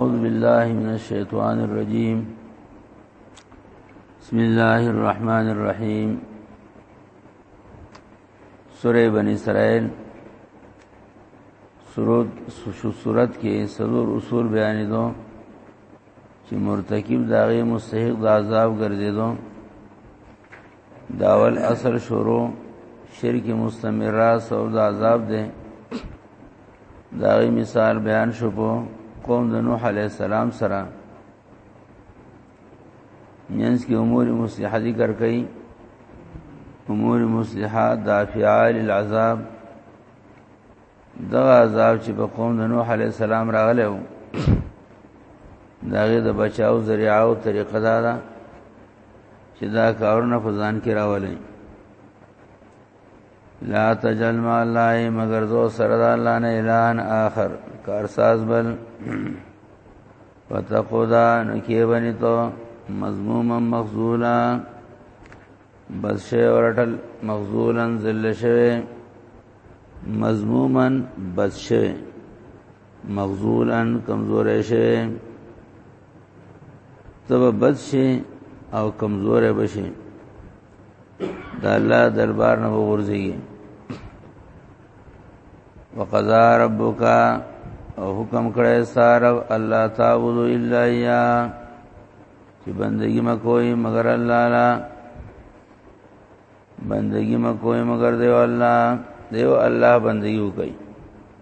اعوذ بالله من الشیطان الرجیم بسم الله الرحمن الرحیم سورہ بنی اسرائیل سرود سورت کې سرور اصول بیان دو چې مرتکب داغه مستحق د عذاب ګرځیدو داول اثر شروع شرک مستمره سو د عذاب ده داغي مثال بیان شو په قوم د نوح علی السلام سره مینس کی امور مصلحه ذکر کړي امور مصلحه دافعال العذاب دغه عذاب چې په قوم د نوح علی السلام راغلی وو داغه د بچاو ذریعہ او طریقه دا ده چې دا کارونه په ځان کې راولي لا تجل ما الله مگر زو سره د الله نه اعلان آخر کارساز بل وتقودا نکی بنی تو مضموم مخذولا بس شی ورټل مخذولا ذل شوی مضموما بس شوی مخذولا کمزور شوی تب بد شي او کمزور به شي د الله دربار نه وغورځي وقضا ربک او حکم کړی ساره الله تعبد الا یا چې بندگی ما کوئی مگر الله لا بندگی ما کوئی مگر دیو الله دیو الله بندگی وکي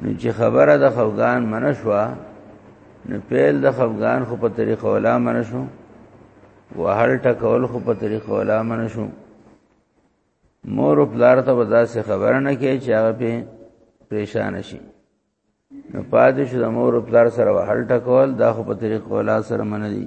نو چې خبره د خفغان منشوا نو پیل د خفغان خو په طریقه ولا منشو وهل ټکول خو په طریقه ولا منشو مور او پلار ته ودا سه خبر نه کې چې هغه په پریشان شي نو پاتې شو د مور او پلار سره وهل ټکول دا خو په طریقه ولا سره من دي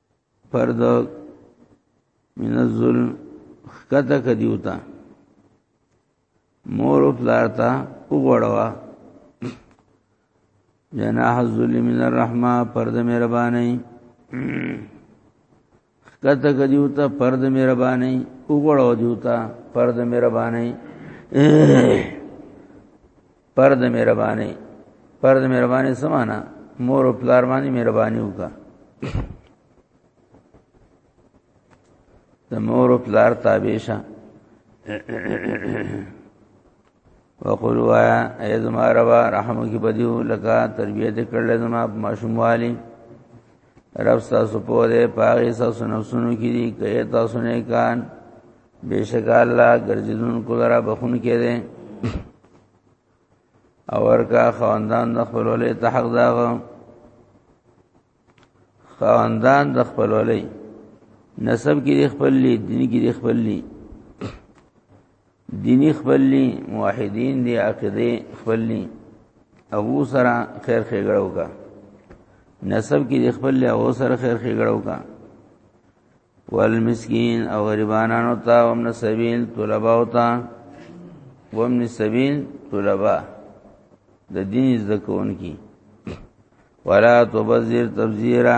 پرد من الظلم خکته کدیوتا مور او پلار ته وګړوا جناح الظلم من الرحمه پرد مهرباني خکته کدیوتا پرد مهرباني وګړوا دیوتا پرد مهرباني پر د مهرباني پر د مهرباني سمانا مور او پلار باندې مهرباني وکا د مور او پلار تابع شه وقول وایا ای زما ربا رحم کی بدیو لکا تربیت کړل زما ماشوموالی رب تاسو په دې پاغي تاسو نفسونو کې دي کې تاسو نه کان بشک الله ګرځیدون کو درا بخون کې دي اور کا خواندان د خپل ولې ته حق داغه خواندان د خپل ولې نسب کې خپل دین کې خپل دینی خپلی موحدین دی عقیده خپلی ابو سره خیر خېګړو کا نسب کې د خپل او سره خیر خېګړو کا والمسکین او غریبانانو ته ومن سبیل طلبا او ته ومن سبیل طلبا د دین زکون کی ولا تبذیر تبذیرا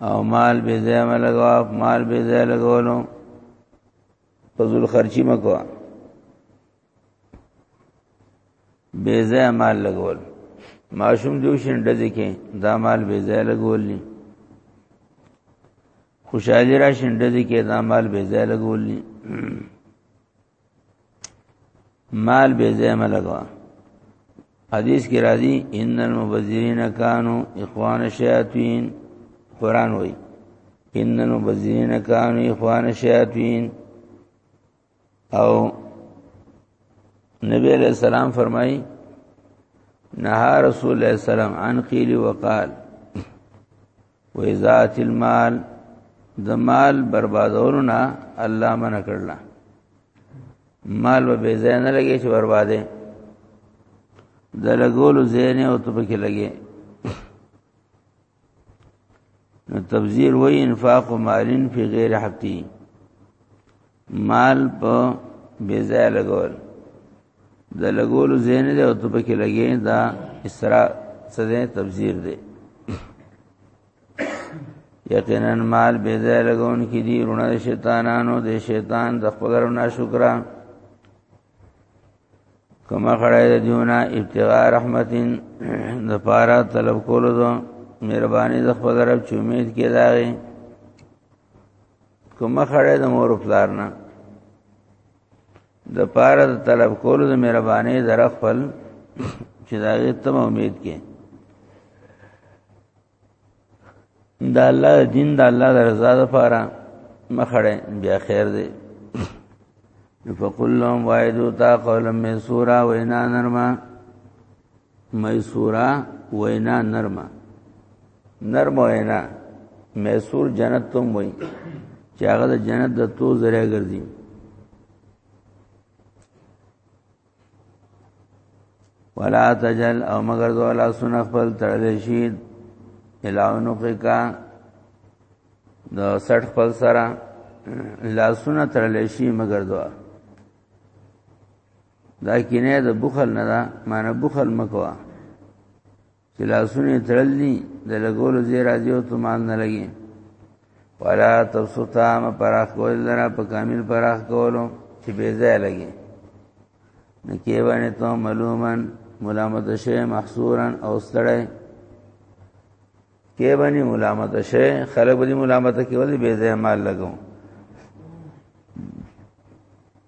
او مال به زیم لګوا مال به زی لګولو فضل خرچی مکوا به زی مال لګول ماشوم دیو شین دځی کې دا مال به زی لګول نی خوشحالی را شین دځی کې دا مال به زی لګول نی مال به زم لګوا حدیث کې راځي ان المبذرین کانوا اخوان الشیاطین قران وای ان المبذرین کانوا اخوان الشیاطین او نبی علیہ السلام فرمایي نهى رسول الله صلی الله علیه وسلم عن قیل وقال و ذات المال د مال بربادولو نه الله منع کړل مال و به زین لګي چې برباده د لګولو زین او ته پکې لګي نو تبذیر وای انفاق مالین فی غیر حقی مال په بے ځای لګول د لګولو زین دی او ته پکې لګې دا اسرا څه دی تبذیر دی یقینا مال بے ځای لګون کې دی رونه شیطانانو د شیطان د خپل رونه شکران کما خړای د دیونا ابتغاء رحمتین د پارا طلب کولو دو مهرباني د خپل رب چې امید کې داغي کما خړای د مور پلار نه د پارا د طلب کولو د مهرباني در خپل چې داغي تم امید کې دا الله دین دا الله د رضا لپاره مخړه بیا خیر دی فقل لهم وایدو تا قولا میسورا وینا نرما میسورا وینا نرما نرم وینا میسور جنت تم وای چې هغه د جنت د تو ذریعہ ګرځي ولا تجل او مگر ذو لا سن خپل تړلې شي الاونو کا د سټ خپل سره لا سن تړلې شي مگر ذو دا کینه د بخل نه دا معنی بخل مکوا چې لاسونه تړل دي د لګولو زی راځي او تمان نه لګي ولا تبسطا ما پراخ کول لرا په کامل پراخ کولو چې بې ځای لګي نکی باندې تو معلومن ملامت شي محصورا او ستړی کې باندې ملامت شي خلک باندې ملامت کوي بې ځای مال لګو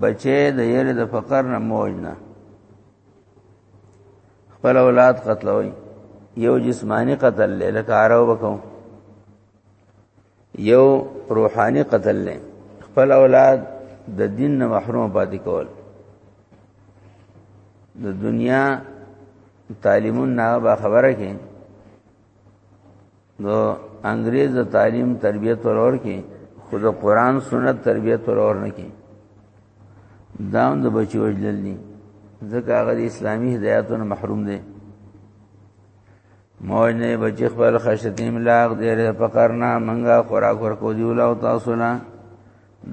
بچې د یری د فقر نه موج نه خپل اولاد قتلوي یو جسمانی قتل له لکه عرب وکاو یو روحانی قتل له خپل اولاد د دین نه محروم پاتې کول د دنیا تعلیمون نه با خبره کې نو انګريز د تعلیم تربیت ورور کې خود قرآن سنت تربیت ورور نه کې دام د بچو وجلل دي ځکه هغه د اسلامي هدایتونو محروم دي موج نه بچ خپل خشتیم لاغ دې فقر نه منګه خوراک ورکو دی ولا تاسو نه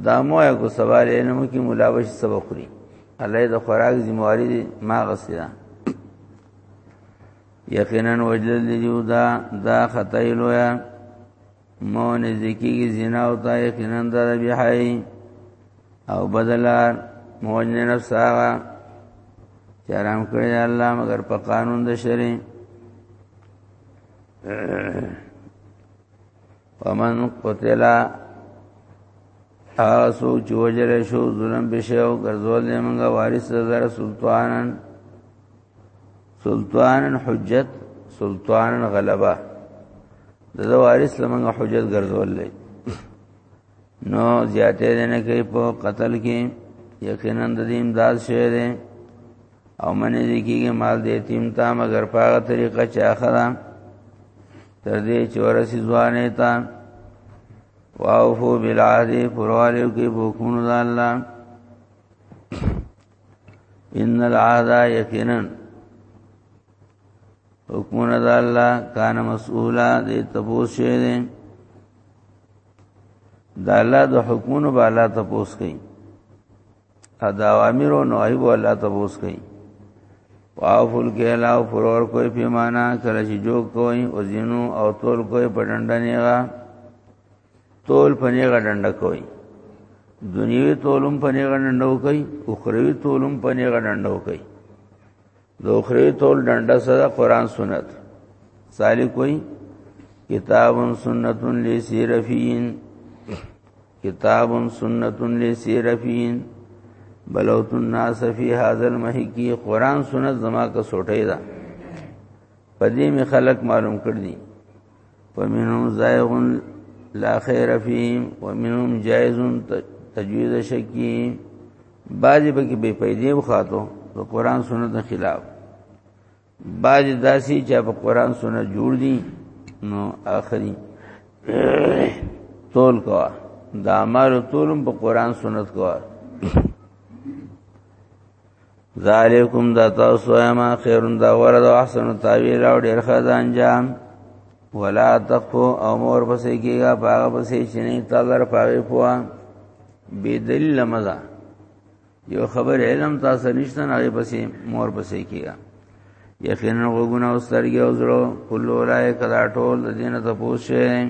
دا مو کو سوال علم کی ملاوش سبق لري الله د خوراک ذمہ واری ما غسیدا یقینا وجل دی دا دا خدای لویا مون ذکی زنا او تا یقینا در بهای او بدلار موجن نفس آغا چرام کړی الله مگر په قانون د شری ومن قتلا آسو چوجر شو ظلم بشو ګرځول موږ وارث زر سلطانن سلطان حجت سلطان غلبه د وارث لمنګ حجت ګرځول لې نو زیاتې نه کوي په قتل کې یقینا د دې امداد شوی دی او منې دې کېږي مال دې تیم تا مگر په هغه طریقه چې اخره تر دې چې ورسې ځوانې تا واوفو بالعهد پروالیو کې بوکونو د الله ان العهد یقینا حکمنا د الله کان مسؤولا دې تبوس شه دې د الله د حکمونو به الله تبوس کوي ادا اوامر او نواهی به الله تبوس کوي واوفل کې الله او فرور کوئی پیمانه کله چې جو کوئی او زینو او تول کوئی پټنډنیغه تول پنی غډنډ کوي دنیوي تولم پنی غډنډ کوي اخروی تولم پنی غډنډ کوي د اخروی تول ډنډ سره قران سنت سالک کوي کتاب سنت لسیرفین کتاب سنت لسیرفین بلوت الناس فی هذا المحکی قران سنت زما کا سوټی دا پدې می خلق معلوم کړ دي ومنهم زائغ لا خیر فیهم ومنهم جائز تجوید شکی بعضی بکی بے پیدی وخاتو تو قرآن سنت خلاف بعضی داسی چا په قرآن سنت جوړ دی نو آخری تول کوا دا مارو تولم په قرآن سنت کوا ذالکم دا تاسو ما خیرون دا ورد و احسن تاویل او ډیر خد انجام ولا تقو او مور پسې کیږي پاغه پسې چې نه تلر پاوي پوا بی دلیل مزه یو خبر علم تاسو نشته نه پسې مور پسې کیږي یقینا وګونه او سترګې او زړه کله ولای کدا ټول دینه ته پوښې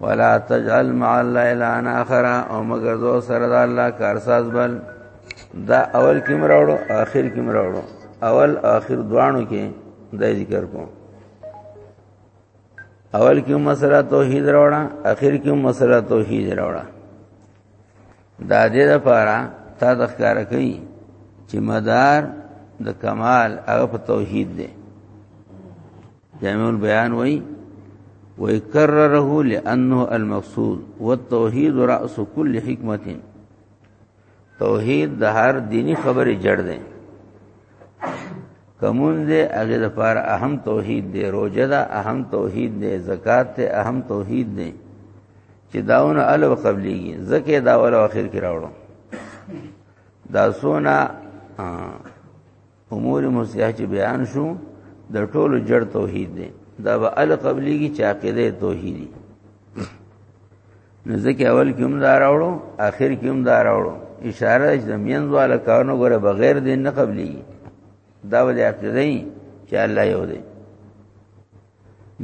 ولا تجعل مع الله الا اخر او مگر ذو سره د الله کارساز بل دا اول کې مراوړو اخر کې مراوړو اول اخر دوانو کې د ذکر کو اول کې مسله توحید راوړه اخر کې مسله توحید راوړه دا دې لپاره تا د ښکار کوي چې مدار د کمال هغه په توحید دی جامع البيان وای ويكرره لانه المقصود والتوحيد راس كل حکمت توحید د هر دینی خبرې جړ دی کمون دې هغه د پاره اهم توحید دې روزه دا اهم توحید دې زکات ته اهم توحید دې چې داونه ال وقبليږي زکه دا ول اخر کې راوړو دا سونا امور مصلحه چې بیان شو د ټولو جړ توحید دی دا به ال قبلی کی چا کېده توحیدی نو ځکه اول کې هم دا راوړو اخر کې هم دا راوړو اشاره د مینځ والا کارونو غره بغیر دین نه قبلی دا ولې عقیده چې الله یو دی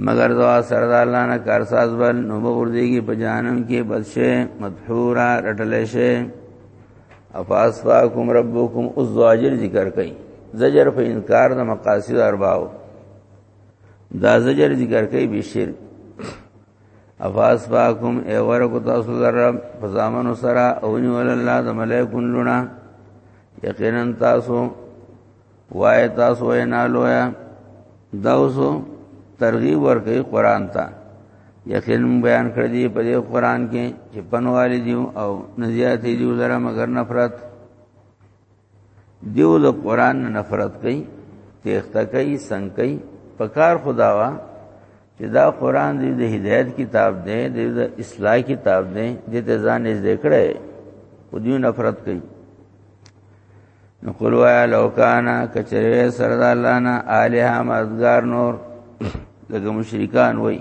مگر دعا سره د الله نه کارساز بل نو بغرديږي په جانم کې بچي مدحورا رټلې شي افاسفاکم ربکم الزواجر ذکر کئ زجر په انکار د مقاصد ارباو دا زجر ذکر کئ به شرک افاسفاکم ای ورکو تاسو لرب په زامنو سره او نیول الله د ملائکون لونه یقینا تاسو وای تاسو وینا لویا دا اوس ترغیب ورکړي قران ته یقین بیان کړی دی په دې قران کې چې پنوالي دی او نزیات دی لره مگر نفرت دیو د قران نفرت کوي تیخته کوي څنګه کوي پکار خداوا چې دا قران دی د هدایت کتاب دی د اصلاح کتاب دی د ته ځان یې ذکر کړي او دیو نفرت کوي نو قل وایا لو کانا کچره سره د الله نه الہ مددگار نور دغه مشرکان وای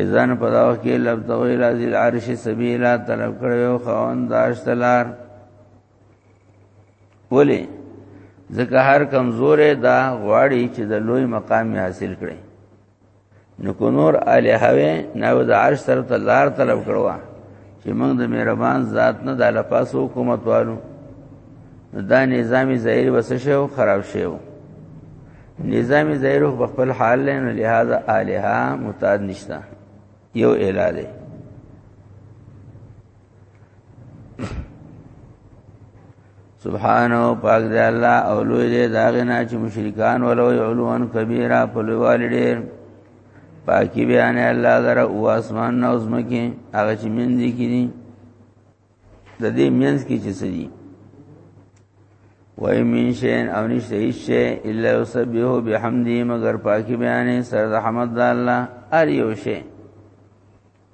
اذن په داو کې لب تویل از العرش سبیلا طلب کړو خوان داشتلار ولی ځکه هر کمزورې دا غواړي چې د لوی مقام حاصل کړي نو کو نور الہوی نو د عرش سره ته لار طلب کړو چې موږ د مهربان ذات نه د لپاس حکومت والو دا نظامی ظاهر وسشه او خراب شیو نظامی ظاهر په خپل حال لنه لہذا الہ متعد نشتا یو الہ دی سبحانه پاک دی الله او لوی دی دا غنا چې مشرکان ولو علوان کبیره په لوی والډیر پاکی بیان الله در او اسمان نو زمکه هغه چې من دي کړي د دې مینس کې چې سړي وای من شین او نشته هیڅ شی الا یسبحو بحمدی مگر پاکی بیان سره د حمد الله ار یو شی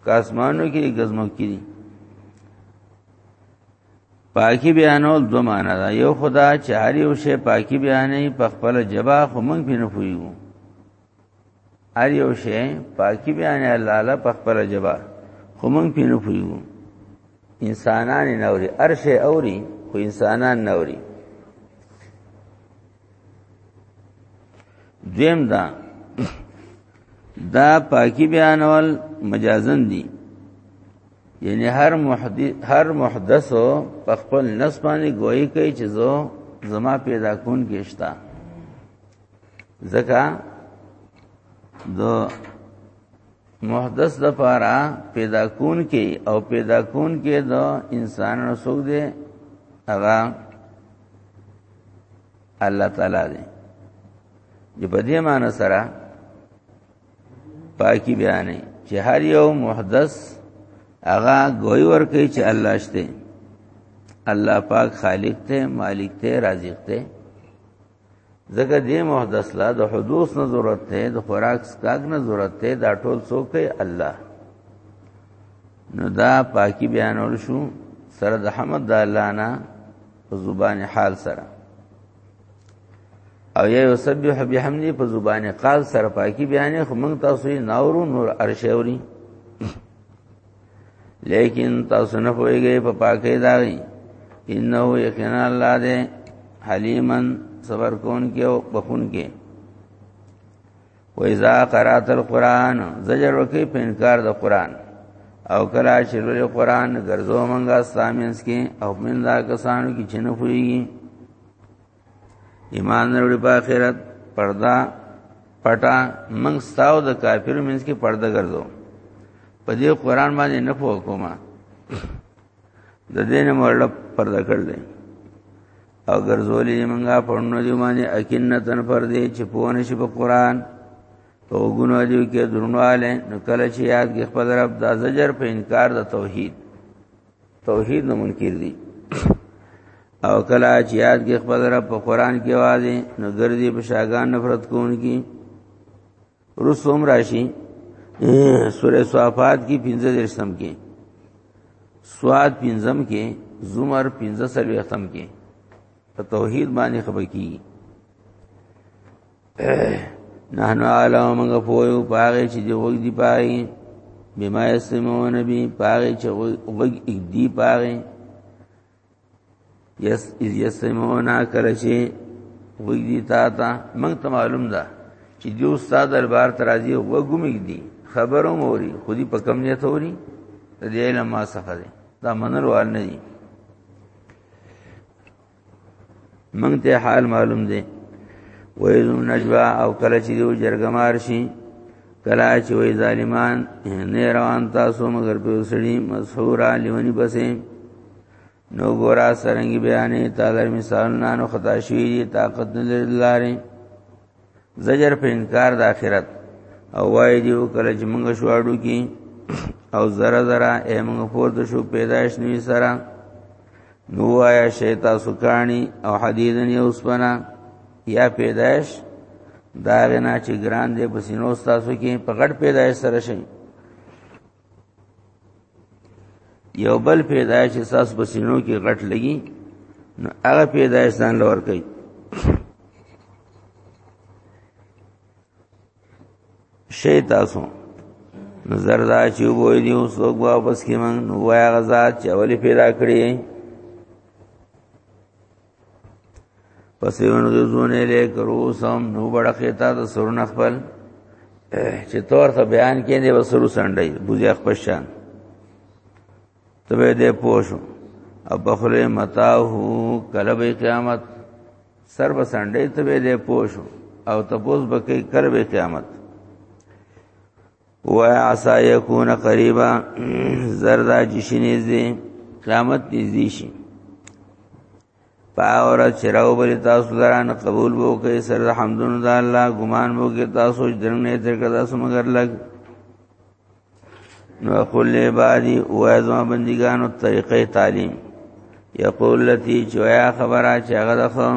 که اسمانو کې دي غزمو کې دي پاکي بیانول دو معنا دا یو خدا چې هر یو شی پاکي بیانې په خپل جبا خو موږ په نه پویو هر یو شی پاکي بیانې الله له په خپل جبا خو موږ په نه پویو انسانان نه اوري هر شی اوري خو انسانان نه اوري دیم دا دا پاکی بیانول مجازن دي یعنی هر محدث هر محدث په خپل نس باندې گوئی کوي چې زه زما پیدا کون کېشتا زکه دو محدث د پاره پیدا کون کې او پیدا کون کې د انسانانو څوک دی هغه الله تعالی دی چې په دې معنی سره پاکي بیانې چې هر یو محدث هغه ګوي ور کوي چې الله شته الله پاک خالق ته مالک ته رازق ته ځکه دې محدث لا د حدوث نه ضرورت ته د خوراک سکاګ نه ضرورت ته دا ټول څوک الله نو دا پاکي بیانول شو سره د حمد د الله نه په زبان حال سره او یا یسبح بحمدی په زبان قال سره پاکي بیانې خو موږ تاسو نور نور ارشوري لیکن تاسو نه پويږئ په پاکه داغي انه یقینا الله دې حلیمن صبر کون کې او بخون کې و اذا قرات القران زجر وکي په انکار د قران او کلا شرول قران ګرځو منګه سامینس کې او من دا کسانو کې چنه پويږي ایمان وروړي په آخرت پردا پټا من ستاو د کافر منځ کې پرده ګرځو په دې قران باندې نه پوه کومه د دین مرله پرده کړل او ګرځولې منګه پړنو دی باندې اکینتن پر دې چې پوهنه شي په قران په وګونو دی کې درنواله نو کله چې یاد کې خپل رب د زجر په انکار د توحید توحید نه منکر دي او کله چې یاد کې خپل رب په قران کې وازي نو ګرځي په شاګان نفرت کوونکی رسوم راشي سورې صفات کې 15 درسم کې سواد پنځم کې زمر 15 سلوي ختم کې په توحید باندې خبر کیږي نحنو عالم موږ پویو پاره چې دی وګ دی پاره بما یسمو نبی پاره چې وګ اګ دی پاره یس از یسمو نا کله چې وګ دی تا تا موږ ته معلوم ده چې جو استاد دربار ترازی وګم اګ دی خبرو موري خودي په کم نه توري د دې علم ما څخه ده دا منل وال نه دي موږ ته حال معلوم دی وایزم نجوا او کله چې یو جرګمار شي کله چې وای ظالمان نه روان تاسو مگر په وسړي مسحورا لیونی بسې نو ګورا سرنګ بیانې تعالی مثال نه خطا شي طاقت نه لري زجر په انکار د آخرت او وای دیو کله چې موږ شواړو کې او زره زره اے موږ پورته شو پیدائش نوی سره نو آیا شیطا سکانی او حدیدن یوسپنا یا پیدائش داغنا چې ګران دې پسینو تاسو کې په غټ پیدائش سره شي یو بل پیدایش ساس بسینو کې غټ لګي نو هغه پیدایش ځان لور کوي شي تاسو نظر دا چې وای دی اوس وګ واپس کې من نو وای غزا چې اولی پیدا کړی پسې ونه د زونه له کرو سم نو بڑخه تا د سرون خپل چې تور ته بیان کینې وسرو سندای بوزي خپل شان ته به دې پوښو اب خله متاو کلب قیامت سر بسندې ته به دې پوښو او تپوس بکې کلب قیامت و عسى يكون قريبا زردا جشنيز دي قیامت نږدې شي پاور چراو بری تاسو دران قبول وو کې سر حمدن د الله ګمان وو کې تاسو درنه تر کدا سم مگر لګ نو قل عبادی او ازما بندگانو طریقې تعلیم یقول لتی چویا خبره چې هغه دخم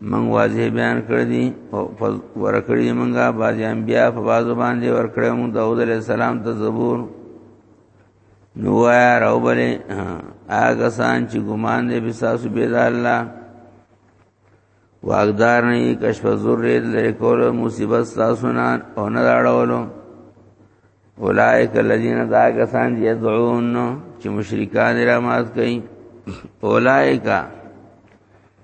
من واضح بیان کړ دي او ورکړي منګه باز انبیا په باز باندې ورکړي مون داوود علیه السلام ته زبور نو یا روبلې هغه سان چې ګمان دې بساسو بيد الله واغدار نه کشف ذره لري کول مصیبت تاسو نه او نه راړولو اولائک الذین دا کسان یدعون چې مشرکان را مات کئ اولائک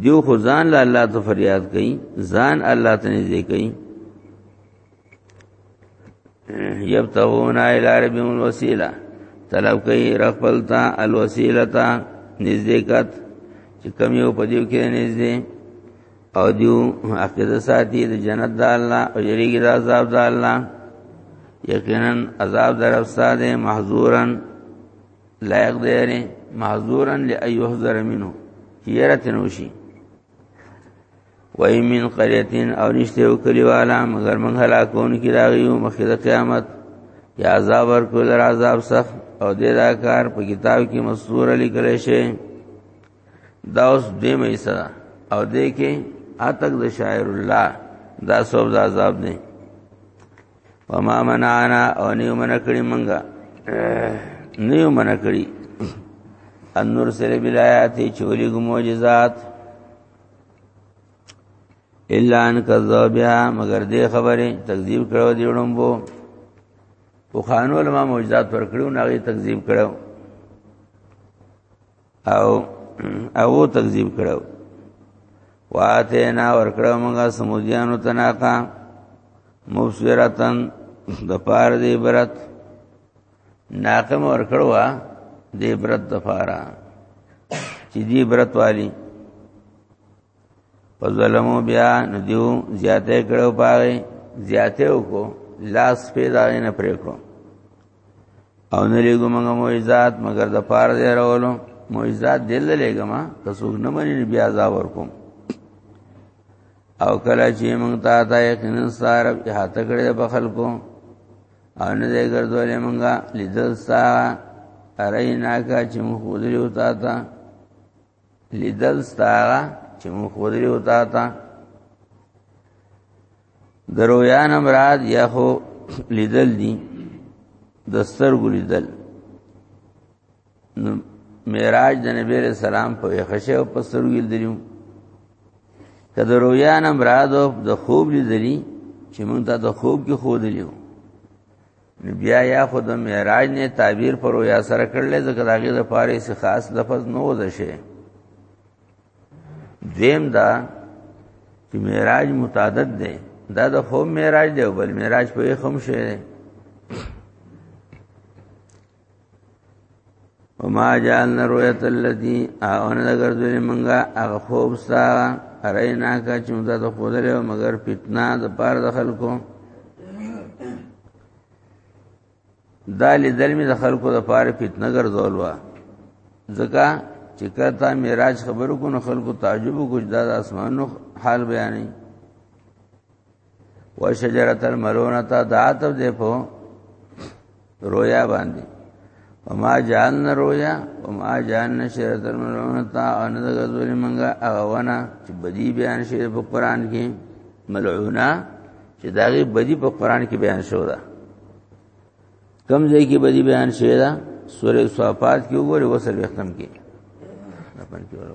دیو خو ځان له الله ته فریاد کوي ځان الله ته نږدې کوي یبتغون الی ربهم الوسیله طلب کوي رغبل تا الوسیله تا نزدېکت چې کم یو په دیو کې نزدې او دیو عقیده ساتي د جنت د الله او یریږي د عذاب د الله یقینا عذاب در افساد محذورن لایق دی یعنی معذورا لایحذر منه یره تنوشي وای من قريتين او نشته او کلیوالا مگر من هلاکون کی راغیو مخې د قیامت یا عذاب ور کول عذاب سخت او دې دا کار په کتاب کې مسطور لیکل شي دا اوس دې مې سره او دې کې اتک د شاعر الله دا سوز عذاب نه وما منعنا او نیو من کړی منګه نیو من کړی ان نرسل بالآیات چولی گو معجزات الا ان کذب بها مگر دې خبره تکذیب کړو دی وړمبو او خانو علماء معجزات پر کړو نه غي تکذیب کړو او او تکذیب کړو واته نا ور کړو موږ سمودیانو تناقا مبصرتن د پار دی برت ناقم ور کړو دی برت د پارا چې دی برت والی په ظلمو بیا ندیو زیاته کړو پاره زیاته وکړو لاس په دا نه پرې کړو او نه لګو موږ معجزات مگر د پاره دی راولو معجزات دل لګم که څوک نه مني بیا عذاب ورکوم او کله چې موږ تا ته یقینا سارب احاطه کړې په خلکو او نه دې ګرځولې موږ لیدل سا ارینا کا چې موږ ودریو تا ته لیدل ستاره چې مون خودري وتا تا درویان مراد یا خو لیدل دي د سترګو لیدل معراج د نبی له سلام په خشه او په سترګو لیدلیو کله رویان مراد د خوب لیدلی چې مونږ ته د خوب کې خو لیدلیو نو بیا یا خود د معراج نه تعبیر پر یا سره کړل ځکه دا غي د پاره سي خاص لفظ نو د شي دیم دا چې معراج متعدد دی دا د خو معراج دی بل معراج په خم شي وما جعلنا رؤيت الذي اون لګر دوی منګه هغه خوب سا ارینا کا چې موږ ته خو درې مگر فتنه د پار د خلکو دا لیدل می د خلکو د پار فتنه ګرځول وا ځکه چې کله تا معراج خبرو کو نو خلکو تعجب کو دا د اسمانو حال بیانې وشجرت الملونه تا دعاتب دی په رویا باندې وما جعلنا رویا وما جعلنا شجرت الملونه تا ان د غزول منګه اغونا چې بدی بیان شي په قران کې ملعونه چې داغي بدی په قران کې بیان شو ده کم ځای کې بدی بیان شي ده سورې صفات کې وګوره وسل وختم کې نه پنځه ورو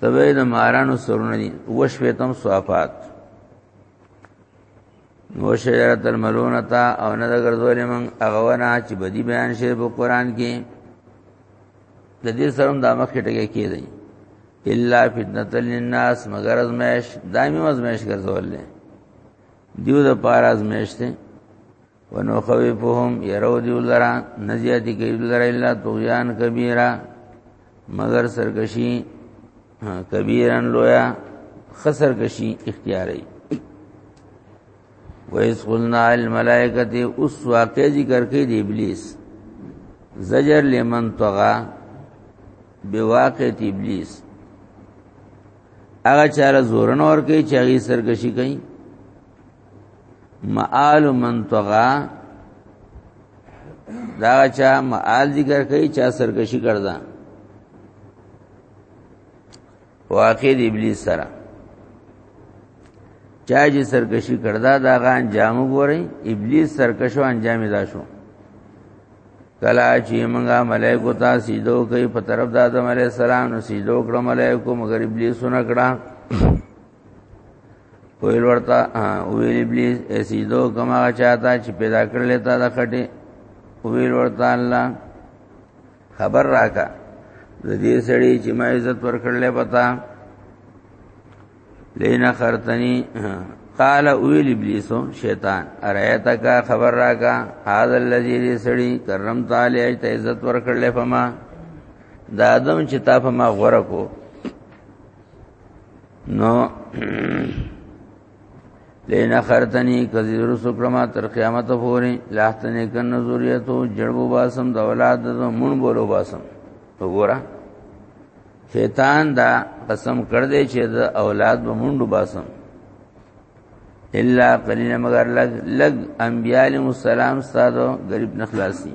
تبه د مارانو سرونه دي وشوي تم صفات نو شجره تر ملونه تا او نه د ګرځولې مونږ هغه ونه چې بدی بیان شي په قران کې د دې سره د مخ ټکی کېدی الا فتنه للناس مگر ازمش دایمي ازمش ګرځول دي دیو د پار ازمش ته ونخوفهم يرو دیو لرا نزیاتی کوي لرا الا طغیان کبیره مگر سرکشی کبیرن لویا خسر کشی اختیاری وَإِذْ قُلْنَا الْمَلَائِكَةِ اس واقع ذکر کې دی ابلیس زجر لمن طغى بواقعت ابلیس هغه چاره زورن اور کوي چې هغه سرکشي کوي مآل من طغا دا چا مآل ذکر کوي چا سرکشي کړدا واقع دی ابلیس سره چا چې سرکشي کړدا دا غا انجام وګورئ ابلیس سرکشو انجام دا شو کلا چې موږ ملائکو ته سیدو کوي په طرف د آدم علی السلام نو سیدو کړو ملائکو مگر ابلیس نه کړه ویل ورته ویل ابلیس سیدو کما چاته چې پیدا کړل تا د خټه ویل ورته الله خبر راکا د دې سړي چې ما عزت ورکړل پتا لینا خرتنی قال ویل ابلیس شیطان ارایتا کا خبر راکا هاذا الذی دې سړي کرم تعالی ته عزت ورکړل فما د ادم چې تا فما غره کو نو لین اخرتنی کذی رسو کرما تر قیامت پوری لاحتنی کن نظریتو جڑبو باسم دا اولاد دا من بولو باسم وګورا شیطان دا قسم کړ دې چې دا اولاد به منډو باسم الا قلیل مگر لګ لګ انبیاء علیهم السلام ساده غریب نخلاصي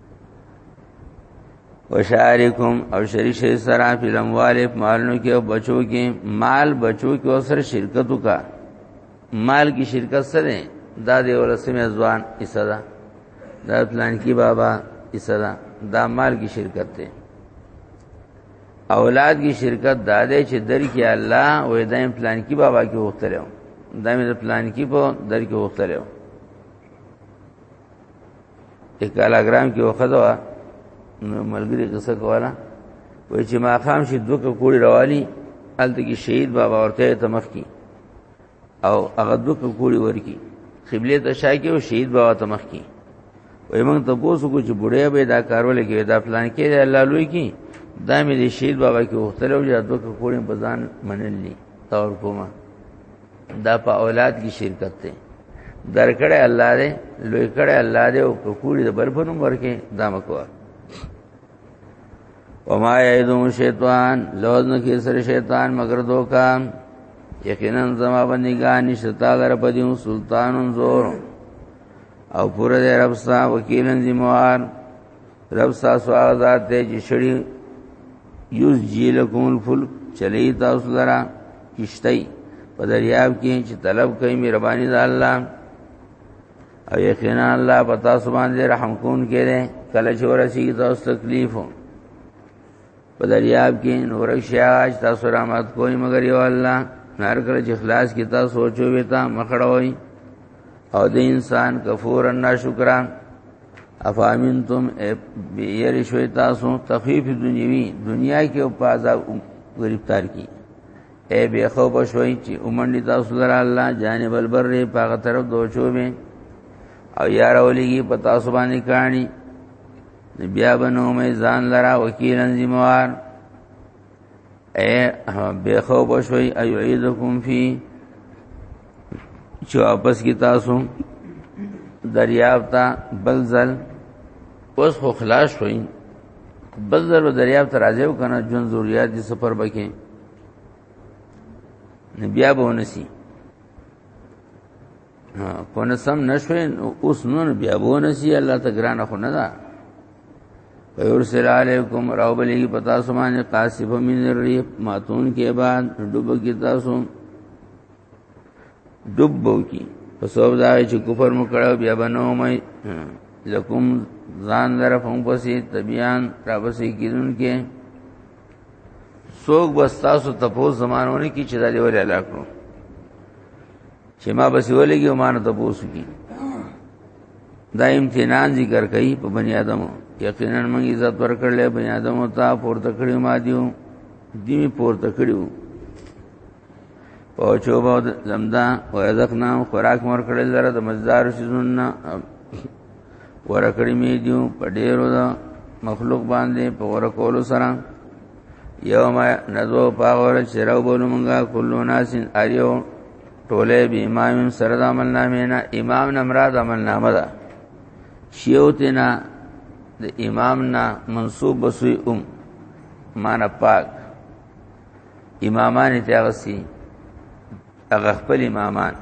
وشارکم او شریک شي سره په لموال مالونو کې او بچو کې مال بچو کې او سره شرکت وکا مال کې شرکت سره دا دی ورسمه ځوان ایسدا دا پلان کې بابا ایسدا دا مال کې شرکت ته اولاد کی شرکت دادې چې در کې الله وې دایم پلان کې بابا کې وختلو دایم پلان کې په در کې وختلو اکالاګرام کې وخدوا نو ملګری قصه کوله وای چې ما خام شي دوه کوړي رواني الته کې شهید بابا ورته تمخ کی او هغه دوه کوړي ورکی قبله ته شای کې او شهید بابا تمخ کی وای موږ ته پوسو کو چې بډې به دا کارول کې دا پلان کې دی الله لوی کی دا مې د شهید بابا کې وختلو چې دوه کوړي په ځان منلې تور کومه دا په اولاد کې شرکت دی درکړې الله دې لوی کړې الله دې او کوړي د بل په نوم ورکې دا مکو وما یعدهم شیطان لوز نو کې سره شیطان مگر دوکا یقینا زما باندې ګان نشتا در په دې سلطان زور او پورا دې رب ستا وکیلن ذمہار رب تاسو هغه ذات دی چې شړی یوز جیلکم الفلک چلی تاسو لرا کشتای په دریاب کې چې طلب کوي مهرباني د الله او یقینا الله په تاسو باندې رحم کون کړي کله چې ورسی تاسو تکلیف په دریاب کې نور شیاج تاسو رحمت کوی مگر یو الله نار کله چې اخلاص کې تاسو سوچو وتا مخړوي او د انسان کفور ناشکران افامنتم یری شوی تاسو تخفیف دنیوی دنیا کې او په عذاب گرفتار کی اے بے خوف شوی چې اومنډی تاسو در الله جانب البر په هغه طرف دوچو به او یار اولیږي په تاسو باندې کانی بیا بنو مې ځان لرا وکیلن ذمہوار اے به خو بشوي ايعيدکم فی چې واپس کی تاسو دریاب ته بلزل اوس خو خلاص شوي بلزل دریاب ته راځو کنه جون ذریات دي سفر بکې بیا به ونسی په نسم نشوي اوس نور بیا بونه سي الله ته ګرانه خو نه ده ويرسل علیکم راو بلیگی پتا سمان قاسب من الریح ماتون کې بعد ډوب کی تاسو ډوب بو کی په سبب دا چې کفر مو کړو بیا بنو مې لکم ځان لره فهم پسې تبيان را پسې کیدون کې سوق بس تاسو تپوس زمانونه کې چې دا لري علاقو چې ما بس ولګي او مان ته پوسو کی دا امتحان ذکر کوي په بنی آدم یقینا موږ عزت ورکړل بنی آدم او تا پورته کړی ما دیو دی می پورته کړیو او چوبا زمدا او ازقنا خوراک مور کړل لره د مزدار سيزون ورکړی می دیو په ډیرو دا مخلوق باندې په ورکول سره یوم نذو پاور چرو بولو منگا کلو ناسین اریو ټوله به امام سره د عمل نامه نه امام نه مراد عمل نامه ده شیوتنا د امام نه منسوب بسوی ام مان پاک امامان ته غسی هغه خپل امامان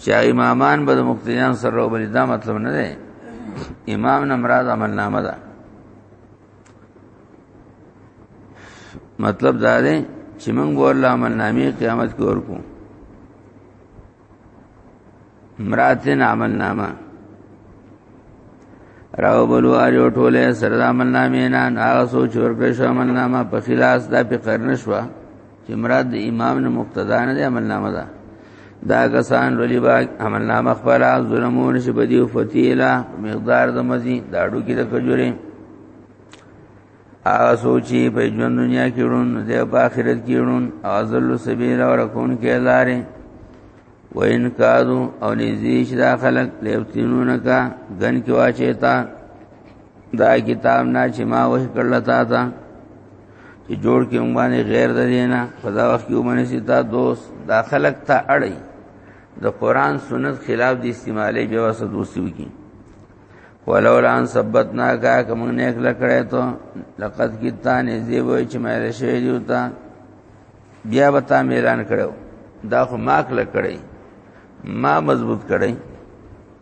چې امامان به د مقتدیان سره وبلی دا مطلب نه دی امام نه مراد عمل نامه ده مطلب دا دی چې موږ ورله عمل نامې قیامت کې ورکو مراتن عمل نامه راو بلو اړو ټوله سره عمل نامې نه هغه سوچ ورکړ شو عمل نامه په خلاص دا په قرن شوه چې مراد د امام نه مقتدا نه دی عمل نامه ده دا کسان ولی با عمل نامه خپل ظلمون شي بدیو فتیلا مقدار د مزي دا ډو کې د کجوري هغه سوچي په ژوند دنیا کې ورون د آخرت کې ورون ازل سبیل اور کون کې لارې و ان کادو او نزیش دا خلق لیفتنون کا غن کې واچې تا دا کتاب نه چې ما وه کړل تا تا چې جوړ کې مونږ باندې غیر د دینه په دا وخت کې ومنې چې دا دوست دا خلق ته اړي د قران سنت خلاف دي استعمالي به واسه دوستي وکي ولولا ان ثبتنا کا کوم نه کله کړه ته لقد کیتا نه زیب چې مې رشه دی وتا بیا وتا میران کړو دا خو ما کله کړی ما مضبوط کړی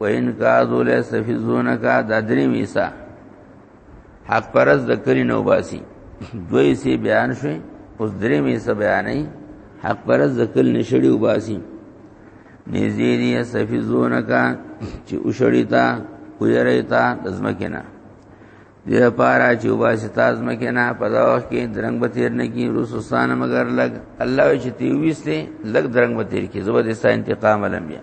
وین کادو له سفیزونه کا د درې میسا حق پرز د کلی نو باسی دوی سی بیان شوی اوس درې میسا بیانې حق پرز د کل نشړی وباسی نذیری سفیزونه کا چې اوشړی تا ویری تا دزمکینا دې لپاره چې وباسي تاسو مکه نه په دا وخت کې درنګ به تیر نه کی روسستان مگر لګ الله چې تیويسته لګ درنګ به تیر کی زبر دې ستا انتقام لمبیا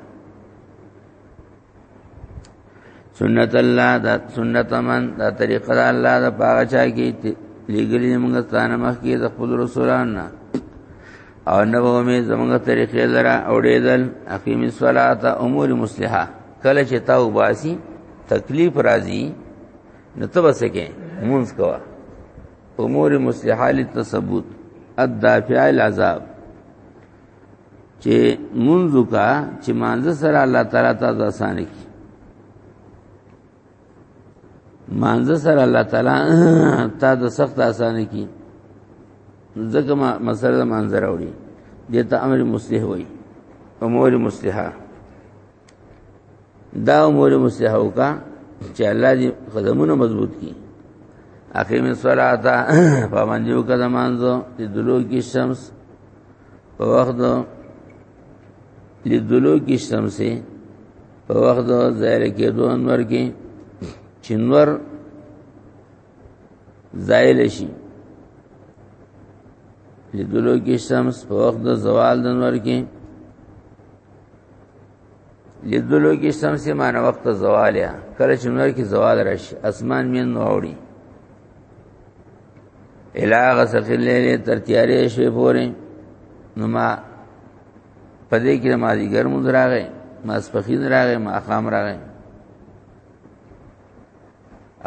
سنت الله دا سنت من دا طریقه دا الله دا پاغه چا کی لګری موږ ستانه مخ کی د خپل رسولانو او نه به می زموږ طریقې لرا اوړېدل اقیم الصلاه امور مصلحه کله چې تا وباسي تکلیف راځي نو ته وسکه مونږ کوا امور مصلحه للتثبوت الدافع العذاب چې منځ کا چې مانځ سره الله تعالی ته آسان کی مانځ سره الله تعالی ته د سخت آسان کی ځکه ما مسله مانځ راوړي دته امر مصلح وای امور مصلحه دا امور مصلحه وکا چې الله دې قدمونه مضبوط کړي اقیم الصلاۃ پابندی وکړه د مانځو چې دلو کې شمس په وخت د دلو کې شمس په وخت د ظاهر کې دوه انور کې چنور زائل شي لدلو کې شمس په وخت د زوال د انور کې لیدلو کې شمس معنی وخت زوال یا کله چې نور کې زوال راشي اسمان مين نو اوړي الاغ سفل لیلی تر تیارې شوی پورې نو ما پدې کې ما دي ګرم دراغې ما سپخین راغې ما خام راغې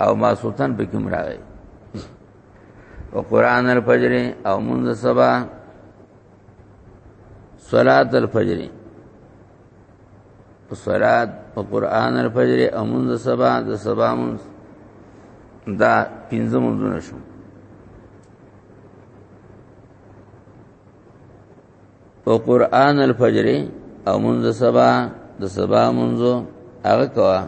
او ما سلطان په کوم راغې او قران الفجر او منذ صبا صلات الفجر صلات او قران الفجر امون د سبا د سبا مون دا پنځه مونږونه شو او قران الفجر امون د سبا د سبا مونږ هغه کوا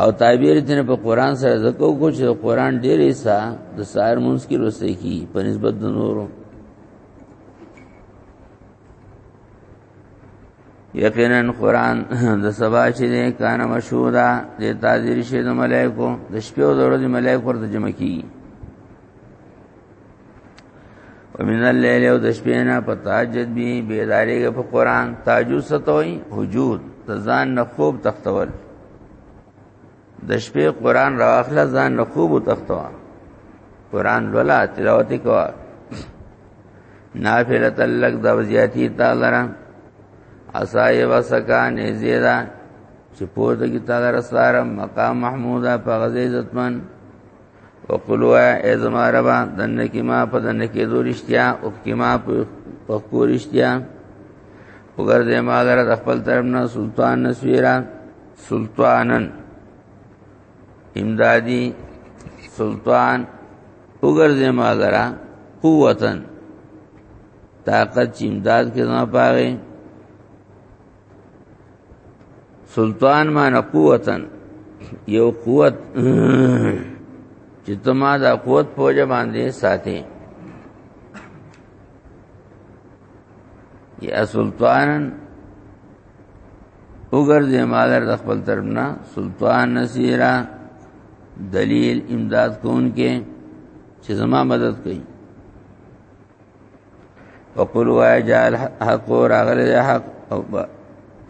او تعبیر دې په قران سره زکو کو چې قران ډېر ایسا د سایر مونږ کې لوسته کی په نسبت د نورو یقینا قران د سبا چې دې کان مشهورا دې تعبیر شه د ملائکو د شپې او د ورځې ملائکو ورته جمع کی ومن الليل او د شپې نه په تهجد به بیداریږي په قران تهجد ستوي وجود ځان نه خوب تختول د شپې قران راخله ځان نه خوب تختوا قران لولا تلاوت کوا نافله تلک د وزیاتی تعالی را اسای وسکان زیدا چې پوهه کی تعالی را سره مقام محمودا په غزې عزتمن وقلوا ای زما ربا دنه کی ما په دنه کې دورشتیا او کی ما په کورشتیا وګرځې ما لره د خپل طرف نه سلطان نسویرا سلطانن امدادی سلطان وګرځې ما لره قوتن طاقت چې امداد کې زما پاره سلطان معنی قوتن یو قوت چې تما دا قوت پوجا باندې ساتي یا سلطانن وګر دې مالر د خپل طرفنا سلطان نصیرا دلیل امداد کون کې چې زما مدد کوي وقل وای جاء الحق راغل الحق او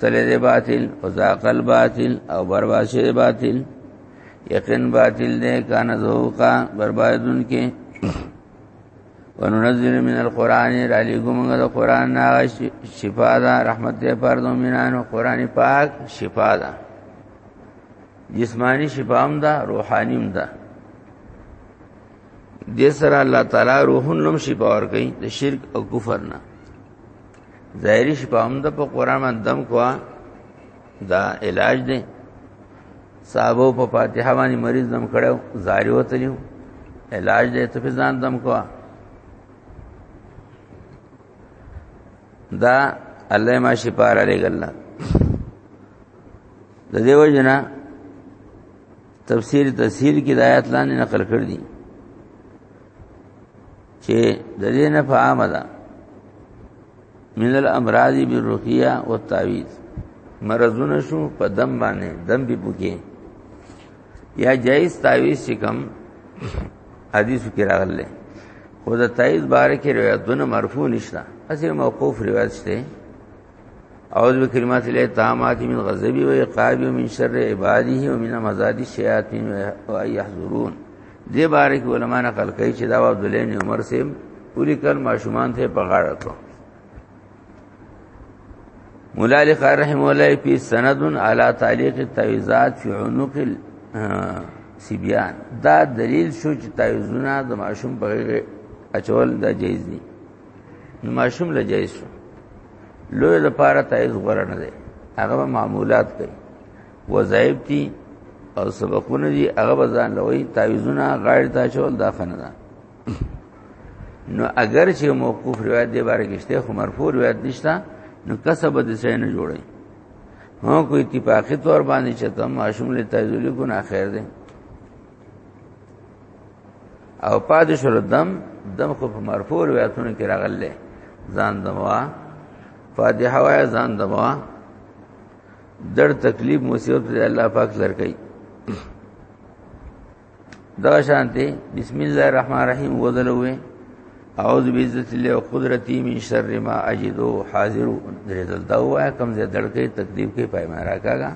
تل دې باطل او ذاقل باطل او برباد شي باطل یقین باطل دې کان ذوقا بربادون کې وننزل من القران را لګوم د قران نا شفا دا رحمت دې پر دو مینانو قران پاک شفا دا جسمانی شفا هم دا روحانی هم دا دې سره الله تعالی روح نوم شفا ور کوي د شرک او کفر نه ظاهري شفا هم د په قران باندې دم کوا دا علاج دی صحابه په فاتحه باندې مریض دم کړو زاری وتلیو علاج دی ته په ځان دم کوا دا الله ما شفا را لګل د دیو جنا تفسیر تفسیر کې د آیات لاندې نقل کړ دي چې د دې نه په عامه ده من الامراض بالرقیه والتعویذ مرضونه شو په دم باندې دم به پوکي یا جایز تعویذ شکم حدیث کې راغله خو د تعویذ باره کې روایتونه مرفوع نشته اسی موقوف روایت شته اعوذ بکلمات الله تامات من غضبه و عقابه ومن شر عباده ومن مزاد الشیاطین و ای یحضرون دې باره کې علما نه خلک چې دا عبد الله بن عمر سیم پوری کل ماشومان ته پغاړه کړو مولا علی خان رحم الله په سند علی تعلیق التویزات فی عنق سیبیان دا دلیل شو چې تعویذونه د ماشوم په اچول دا جایز دي نو ماشوم له جایز شو لوی لپاره تایز غوړه نه دی هغه معمولات کوي وظایف دي او سبقونه دي هغه بزان لوي تعویذونه غاړ ته چول دا خنه ده نو اگر چې موقوف روایت دی باره کېشته خو مرفوع روایت نشته نو کسب د سین جوړي هو کوئی اتفاقی طور باندې چته ماشوم له تعویذ کو نه خیر ده او پاد شر دم دم خو په مرفوع روایتونو کې راغله ځان دموا فاتحه وای ځان دموا در تکلیف مصیبت دې الله پاک لرکې دا شانته بسم الله الرحمن الرحیم وذلوه اعوذ بعزت الله وقدرتی من شر ما اجدو حاضر درې دلته وای کم زه دړکې تکلیف کې پایمه راکاګه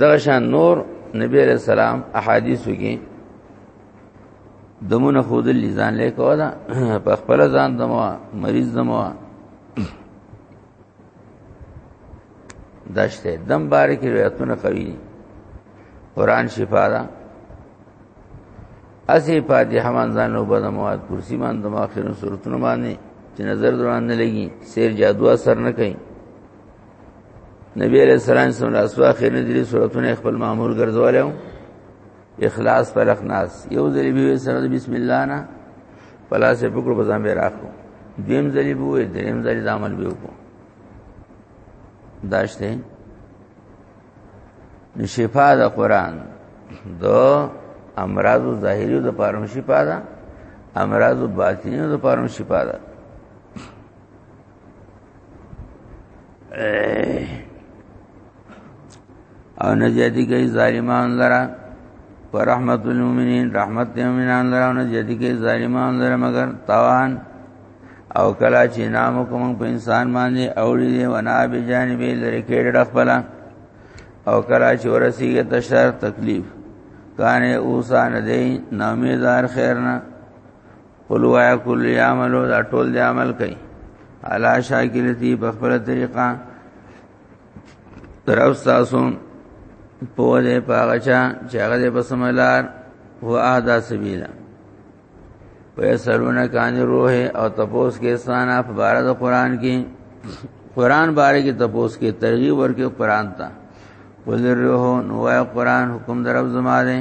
دغه شان نور نبی علیہ السلام احادیثو کې دمونه خود لزان لیکو دا په خپل ځان دمو مریض دمو داشته دم باره کې روایتونه قوي دي قران شفا ده اسی فاتحه مان ځان نو بدمو کرسی مان دمو اخرن صورتونه باندې چې نظر دوران نه لګي سیر جادو اثر نه کوي نبی علیہ السلام سم لاسو اخر نه دي سورتونه خپل مامور ګرځولیو اخلاص پر اخناس یو ذری به سره بسم الله نه پلاسه پکړو بزام به راخو دیم ذری به وې دریم ذری عمل به وکړو داشته نشفا د قران دو امراض ظاهری د پاره شفا ده امراض باطنی د پاره شفا ده او نجاتی کوي ظالمان لرا پر رحمت المؤمنین رحمت المؤمنان لرا نجاتی کوي ظالمان لرا مگر توان او کلا چې نام کوم په انسان باندې اوړي دی ونا به جانب لري کېړه خپل او کلا چې ورسیږي تشر تکلیف کانه اوسان دی نامیدار خیرنا قل وایا کل یعملو دا ټول دی عمل کوي علا شاکلتی په خپل طریقه تر اوس تاسو په دې پاغچا چې هغه دې په سملار هو ادا سبیلا ويسرون کان روح او تپوس کې ستانه په بار د قران کې قران باره کې تپوس کې ترغیب ورکې قران ته ولر روح نو قران حکم درب زما ده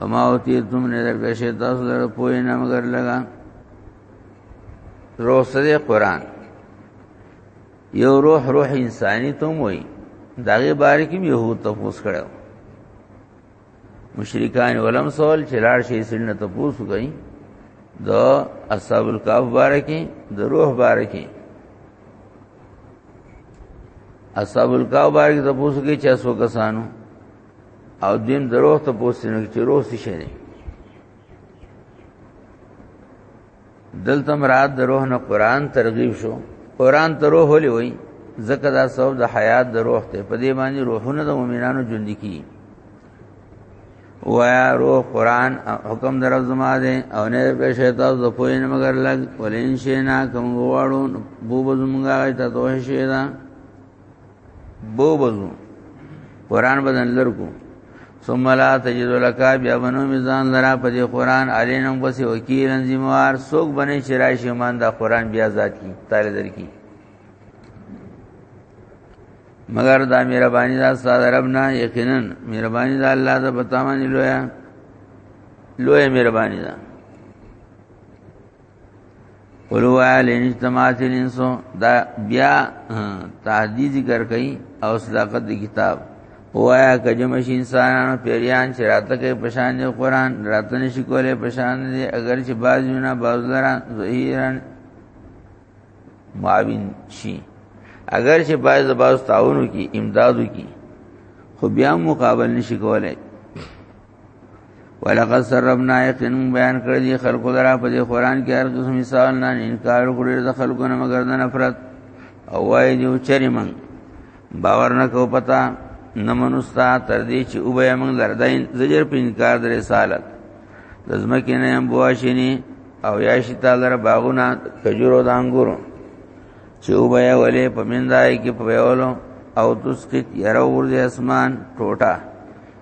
وما اوتیتم نه درکړی شي تاسو لپاره پوهه نه مګر لگا روح سره قران یو روح روح انساني ته وای داغه باره کې يهود تفوس کړو مشرکان ولم سوال چې لاړ شي سنت تفوس کوي د اصحاب الکاف باره کې د روح باره کې اصحاب الکاف باره کې تفوس کوي چې اسو کسانو او دین درو ته پوسنه چې روح څه شي دی دلته مراد د روح نه قران ترغیب شو قران ته روح ولي وای زکه دا سبب د حیات د روح ته په دې باندې روحونه د مؤمنانو ژوند کی وایا روح قران حکم در زما ده او نه په شیطان د پوین مگر لګ ولین شینا کوم غواړو بو بزمګا ته توه شیدا بو بزو قران بدن لرکو ثم لا تجد لك بیا بنو میزان لرا په دې قران علینم وسی وکیل انزموار سوق بنې شرای شمان دا قران بیا ذات کی تعالی در کی مگر دا مهرباني دا استاد رب نه یقینا مهرباني دا الله دا پتاوانی لویا لویا مهرباني دا قلو آل انجتماعت الانسو دا بیا تحدید ذکر کئی او صداقت دی کتاب وایا کجمش انسانانو پیریان چې راته کې پشان دی قران راته نشي کولای پشان دی اگر چې بازونه بازلران ظهیرن معاون شي اگر چې باز باز تعاونو کی امدادو کی خو بیا مقابل نشي کولای ولقد سربنا یقین بیان کړی دی خلکو درا په دې قران کې هر قسم مثال نه انکار کړی د خلکو نه مگر د نفرت او وای دی چری من باور نه کو پتا نه منستا تر دې چې او به من لرداین زجر په انکار د رسالت د زمکه نه هم بواشینی او یا شي تعالی را باغونه کجورو د انګورو چې او به ولې پمندای کې په ویولو او تسقط یرا ور دې اسمان ټوټه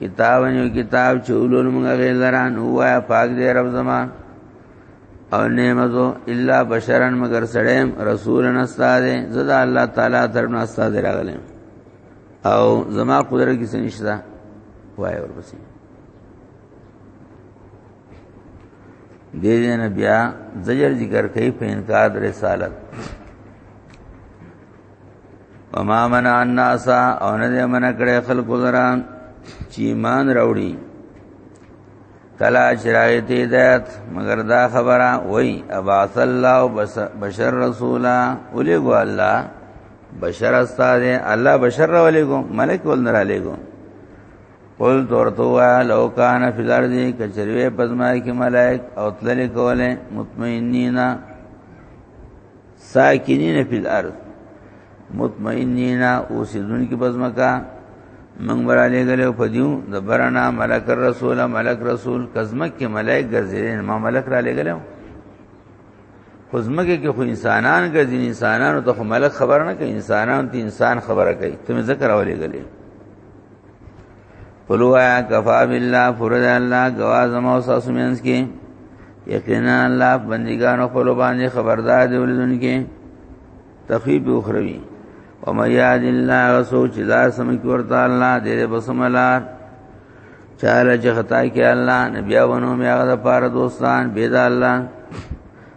کتاب یو کتاب چې علوم موږ غیر دران وایا پاک دې رب زما او نعمتو الا بشرن مگر سړیم رسولن استاد زدا الله تعالی ترنو استاد راغلم او زما قدرت کې نشته وای ورپسې دې دې نه بیا زجر ذکر کوي په انکار رسالت وما منع الناس او نه دې منع کړې خلق لرا چې ایمان راوړي کلا چرایت هدایت مگر دا خبره وای ابعث الله بشر رسولا ولي ګو الله بشر استاد الله بشر ولي ګو ملک ول نه را لګو قل تورتوا لو کان فی الارض کچریوه پزمای کی ملائک او تلل کوله مطمئنینا ساکنین فی الارض مطمئنین اوسیدونکو بزمکا من وراله غلو پدیو د برنا ملک الرسول ملک رسول کزمک کې ملائک ګرځیدل ما ملک را لګلو خزمکه کې خو انسانان ګرځي انسانانو ته خو ملک خبر نه کوي انسانانو ته انسان خبره کوي ته ذکر اولې غلې قلو آیا کفا بالله فرد الله گواز مو ساسو مینس کې یقینا الله بندگانو خپل باندې خبردار دی ولدون کې تخفیف اخروی او میاد الله رسو چې دا سم کې ورته الله دې بسملار چاله چې خطا کې الله نبي ونو مې هغه پار دوستان بيد الله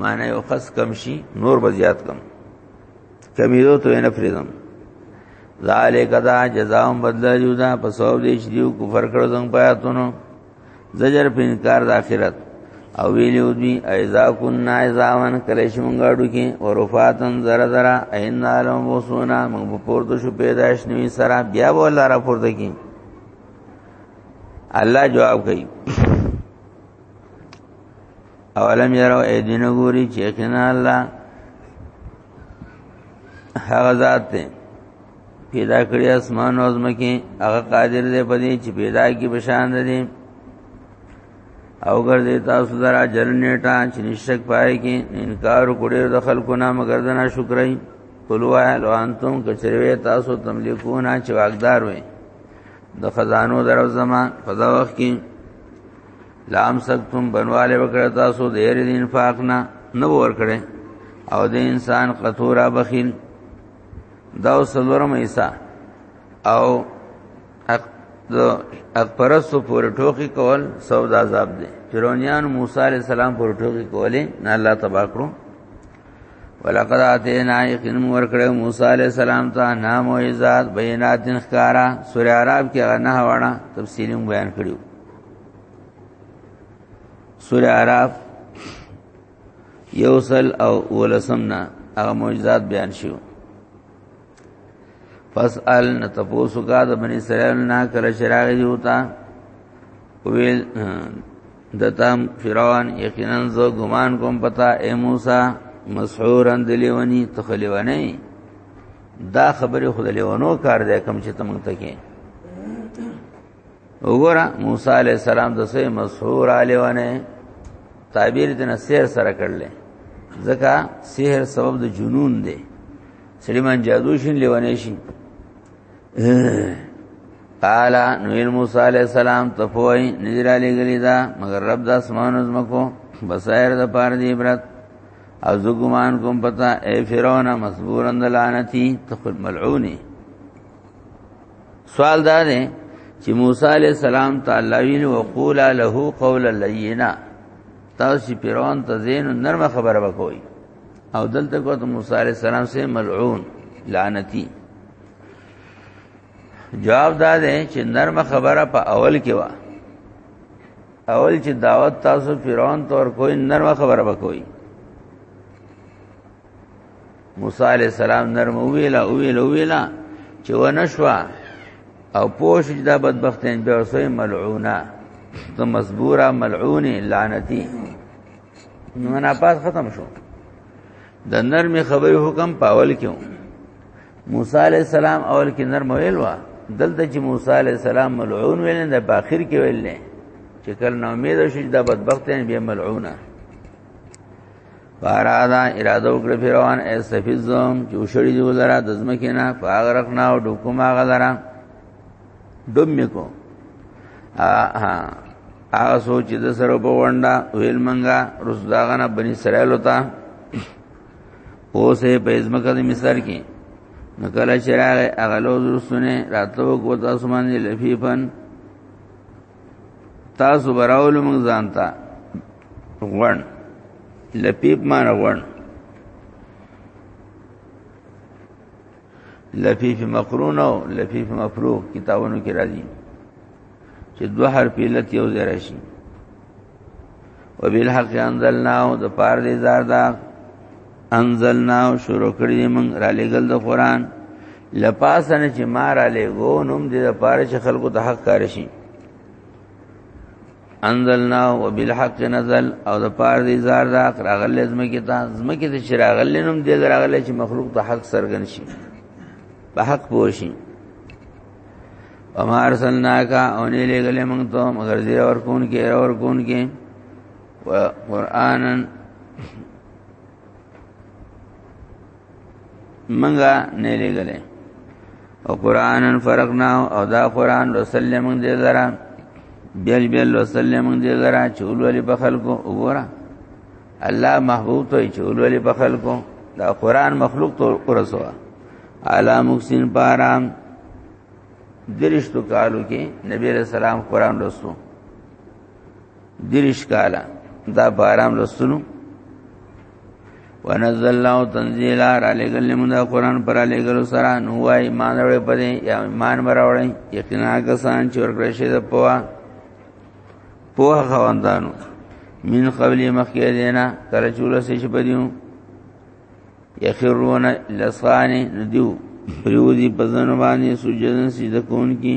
معنی یو قص کم شي نور به زیات کم کمیدو ته نه فریدم ذالک دا جزاهم بدل جودا په سبب دې چې دیو کفر کړو څنګه پیاتونو زجر په انکار د اخرت او ویلو دی ایزا کنا ایزاون کله شونګاډو کې او رفاتن زرا زرا عین عالم وسونا موږ په پورته شو پیدائش نوې سره بیا ولا را پورته کې الله جواب کوي اولم یرو ایدین ګوري چې کنا الله هغه ذات دی پیدا کړی اسمان او زمکه هغه قادر دی په دې چې پیدا کی بشان دی او ګرځي تاسو درا جرنیټا چې نشک پای کې انکار کړي د خلکو نه مگر دنا شکرای قلوا لو انتم کچروي تاسو تملکون چې واقدار وي د خزانو درو زمان په دا وخت کې لام سکتم بنواله وکړه تاسو د یری دین فاقنا نو ور کړې او د انسان قطورا بخیل دا وسلورم ایسا او د اکبرسو پورې ټوکی کول سودا عذاب دی فرعونیان موسی علی السلام پورې ټوکی کولې نه الله تبارک کړو ولقد اتینا یقین ورکړو موسی علی السلام ته نام او عزت بینات خکارا سورہ عرب کې غنه وړه تفصیلی بیان کړیو سورہ عرب یوصل او ولسمنا هغه معجزات بیان شیو فسأل نتپوسو کا د بنی اسرائیل نا کله شراغ دیوتا ویل دتام فرعون یقینا زو ګمان کوم پتا اے موسی مسحورن دلیونی تخلیونی دا خبره خود لیونو کار دی کم چې تم ته کې وګوره موسی علی السلام د سه مسحور الیونه تعبیر دې سیر سره کړل ځکه سحر سبب د جنون دی سړي من جادو شین لیونه شي قال نو موسی علیہ السلام ته پوي نذر علی غلی دا مگر رب د اسمان از مکو بصائر د پار دی عبرت او زګمان کوم پتا اے فرعون مصبورن لعنتی تخل ملعونی سوال دا دی چې موسی علیہ السلام تعالی ویل وقول له قولا لینا تاسو پیران ته زین نرم خبره وکوي او دلته کو ته موسی علیہ السلام سے ملعون لعنتی جواب دا دی چې نرمه خبره په اول کې وا اول چې دعوت تاسو فرعون تور کوئی نرمه خبره وکوي موسی علیہ السلام نرم ویلا ویلا ویلا چې ونشوا او پوش دا بدبختین به وسوي ملعونه ته مزبوره ملعونه لعنتی نو منافات ختم شو د نرم خبرې حکم پاول کیو موسی علی السلام اول کې نرم ویل وا دلته چې موسی علی السلام ملعون ویل نه په اخر کې ویل نه چې کله نو امید شي دا بدبخت نه بیا ملعونه فارادا اراده وکړه فرعون استفزهم چې وشړي دی ولرا د ځمکې نه فاغرقنا او ډوکما غلرا ډم مې کو هغه سوچ د سره په ونده ویل منګه رس داغنه بنی اسرائیل وتا اوسه په ازمکه د مصر کې نکله شراغ اغلو درسونه راتلو کو تاسو باندې لفیفن تاسو براول موږ ځانتا غون لپیپ مان غون لفیف مقرون او لفیف مفروق کتابونو کې راځي چې دوه حرف علت یو ځای راشي وبالحق انزلناه د پار دې زار دا انزلناه شروع کړی موږ را لېګل د قران لپاسنه چې ما را لېګو نوم دې د پار چې خلکو ته حق کار شي انزلنا وبالحق نزل او د پار دي زار دا راغل زمکه ته زمکه ته چې راغل نوم دې راغل چې مخلوق ته حق سرګن شي په حق پوشي وما ارسلنا کا او نه لګلې موږ ته مگر دې اور کون کې اور کون کې وقرانن منګه نه لګلې او قران فرقنا او دا قران رسول موږ دې لرا بیل بیل رسول موږ دې لرا چول ولې په خلکو وګوره الله محبوب ته چول ولې په خلکو دا قران مخلوق ته ورسوا اعلی مخسن پارام درشتو کالو کې نبی رسول الله قران رسول درش کالا دا بارام لستلو ونزل الله تنزيلا را لګل موږ د قران پر لګل سره نو واي مان وروړي پدې یا مان وروړي یقینا کسان چې ورکړي شه د پوا پوها خواندانو من قبل مخکې دینا کله چول سې شه پدیو یخرون لسان ندیو پریودی پزن باندې سجدن سجده کون کی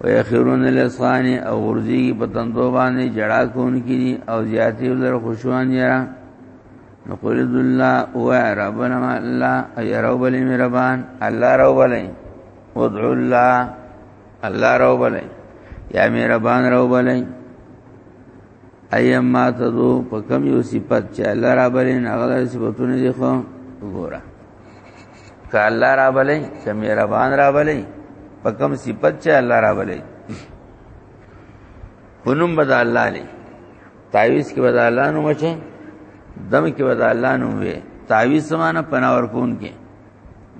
ويخرون للصان او غرزي په تندو باندې جړا کون کی او زیاتی ولر خوشوان یرا نقول الله او ربنا ما الله اي رب الرحمن الله رب العالمين ادعو الله الله رب العالمين یا مهربان رب العالمين ايما تدو په کم یو صفت چې الله رب العالمين هغه صفاتونه دي خو وګوره که الله را بلې چې مهربان را بلې په کوم صفت چې الله را بلې پنوم بد الله لې تعویز کې بد الله نو مچې دم کې بد الله نو وې تعویز سمانه پناور کون کې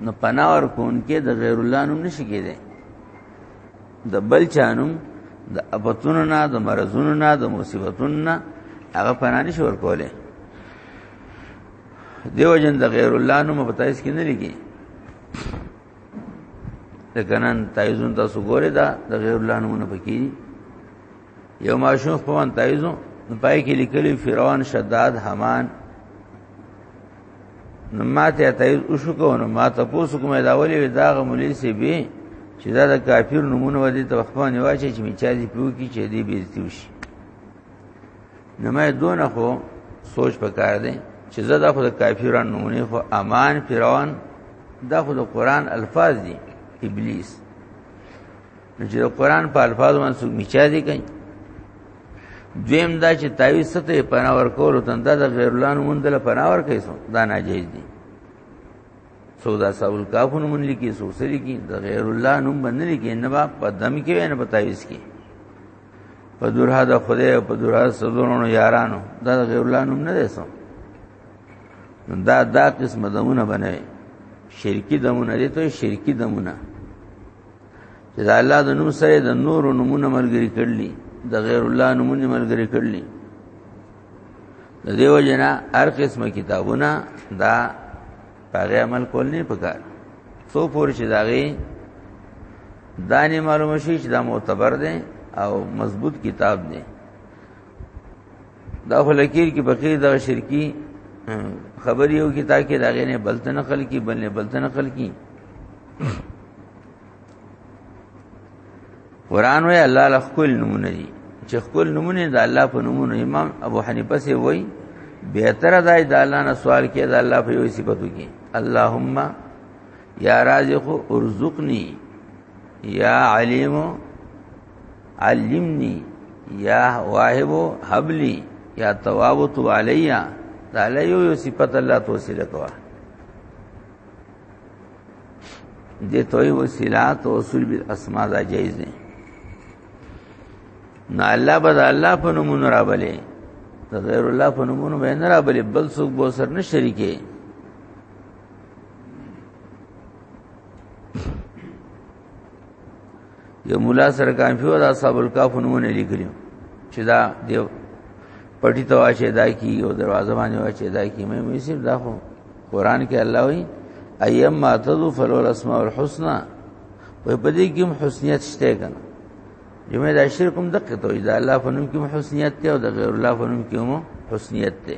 نو پناور کون کې د غیر الله نو نشي کېده د بل چانم د اپتونو نه د مرزونو نه د مصیبتونو نه هغه پناه نشي ورکوله دیو جن د غیر الله نوم په تایز کې نه لګي د کنن تایزون تاسو ګوره دا د غیر الله نوم نه پکې یو ماشوم په من تایزو نو پای کې لیکلي فرعون شداد حمان نو ماته تایز او شو کو نو ماته پوسو کومه دا ولې دا غمولې سی به چې دا د کافر نمونه ودی ته خپل نیواچې چې میچا دی پیو کی چې دی بیزتی وشي نو مې دونه خو سوچ پکار دی چې زه د خو د کافرانو نمونه خو امان فرعون د خو د قران الفاظ دي ابلیس نو چې د قران په الفاظ باندې څوک میچا دي کوي دویم دا چې تعویذ ته پناه ورکول او تنده د غیر الله نوموند له پناه ورکې سو دا ناجیز دي سودا ساول کافون من لیکي سوسری کی د غیر الله نوم باندې لیکي نه په دم کې نه په تعویذ کې په دورها د خدای او په دورها سزونو یارانو دا غیر الله نوم نه دی سم دا دا قسم دمونه بنوي شرکی دمونه دي ته شرکی دمونه چې دا الله د نوم سره د نور نمونه ملګری کړلی د غیر الله نمونه ملګری کړلی د دیو جنا هر قسم کتابونه دا هغه عمل کول نه پکار څو پورې چې داغي دانی معلومه شي چې دا معتبر دی او مضبوط کتاب دی دا خلکیر کې بقي دا شرکی خبرې یو کې تاکي داغې نه بلته نقل کی بلنه بلته نقل کی قران وی الله له خپل نمونه دي چې خپل نمونه د الله په نمونه امام ابو حنیفه سی وی بهتره دای د الله نه سوال کې د الله په یو صفاتو کې اللهم یا رازق ارزقنی یا علیم علمنی یا واهب حبلی یا تواب تو علیا دا له یو صفات الله توسل کوه دې توي وسیلات او اصول بل اسماء دا جایز دي نه الله بد الله په نومونو راولي د غیر الله په نومونو به نه راولي بل څوک به سر نه شریکي یو مولا سره کانفی او اصحاب الکهف نمونه لیکلی چې دا دی پټی ته واشه دا کی او دروازه باندې واشه دا کی مې مې صرف دا خو قران کې الله وی ايام ما تذو فلول اسماء الحسنى په پدې کې حسنیت شته کنه جمعه د شرک هم دقه ته دا الله فنم کې حسنیت ته او د غیر الله فنم کې هم حسنیت ته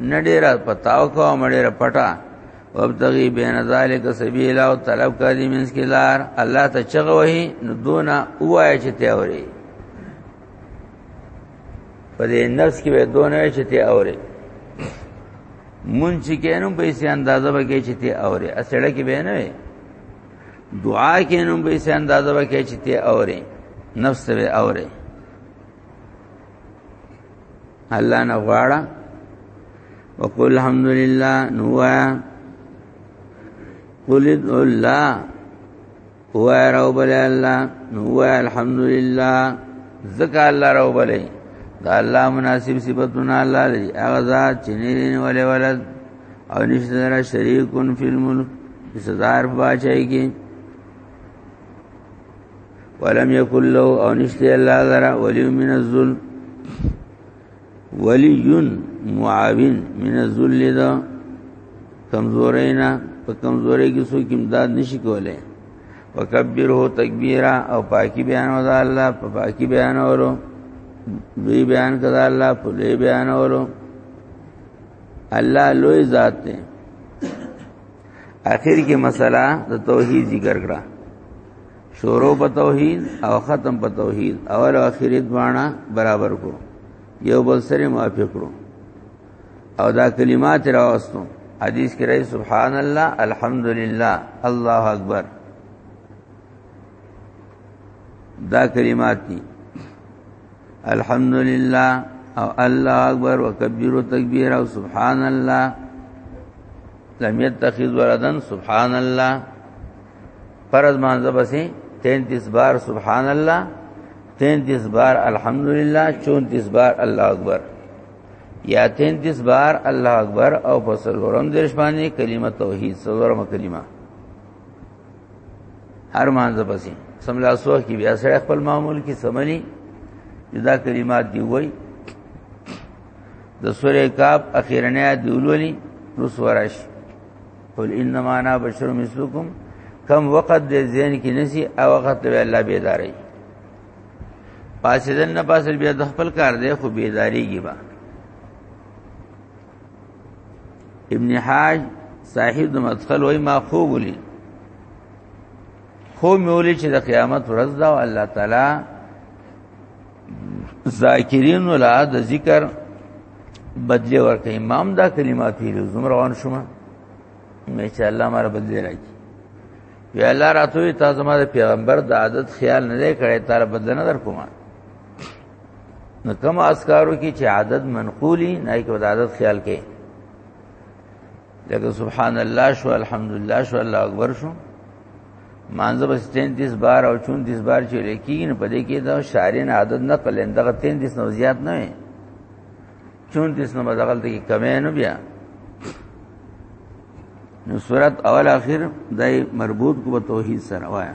نه ډیره پتاو کو مړ ډیره پټه وابتغي بین ذالک سبیلا او طلب کړي منس کې لار الله ته چغوي نو دونه وای چې ته اوري په دې نفس کې به دونه چې ته اوري مونږ چې کینو په سي اندازه به کې چې ته اوري اسړه کې به نه وي دعا کینو په سي اندازه به کې چې ته اوري نفس به اوري الله نه غواړه وقول الحمدلله نو قل ادعوا الله هو رب الله هو الحمد لله ذکا الله رب له دا الله مناسب صفاتونه الله لري هغه ذات چې نه ولې ولد او نشته شریکون فی الملک صدر باچای کې ولم یکن له او نشته الله ذرا ولی من الذل ولی معاون من الذل دا کمزورینا په کمزوري کې څوک امداد نشي کولای وکبره تکبیرا او پاکي بیان ودا الله په پاکي بیان اورو دوی بیان کړه الله په لوی بیان اورو الله لوی ذات دی اخر کې مسله د توحید ذکر کړه شروع په توحید او ختم په توحید اول او اخر دواړه برابر کو یو بل سره موافق کړو او دا کلمات راوستو حدیث کې راځي سبحان الله الحمدلله الله اکبر دا کلمات دي الحمدلله او الله اکبر وکبیر تکبیر او سبحان الله لم يتخذ ولدا سبحان الله فرض مانزه بسې 33 بار سبحان الله 33 بار الحمدلله 34 بار الله اکبر یا 33 بار الله اکبر او فصل ورم درش باندې کلمه توحید سلورم کلمه هر مانځه پسې سملا سوه کې بیا سره خپل معمول کې سمني جدا کلمات دی وای د سورې کاپ اخیرنه دی ولولي رس ورش قل انما انا بشر مثلکم کم وخت د ذهن کې نسی او وخت به الله بیداری پاسې دن نه پاسې بیا د خپل کار دی خو بیداریږي با ابن حاج صاحب د مدخل وای ما خوب ولید خو مولي چې د قیامت ورځ دا الله تعالی ذاکرین ولا د ذکر بدلی ورکه امام دا کلمات ویل زم روان شوم مې چې الله مار بدلی راکی وی الله راتوي تاسو ما د پیغمبر د عادت خیال نه کړی تر بدل نه در کومه نو کوم اسکارو کې چې عدد منقولی نه کې عدد خیال کې لکه سبحان الله شو الحمدلله شو الله اکبر شو مانزه بس 33 بار او 34 بار چې لیکین په دې کې دا شارین عدد نه کلین دغه 33 نو زیات نه وي 34 نو بدل ته کمې نه بیا نو صورت اول اخر دای مربوط کو توحید سره وایا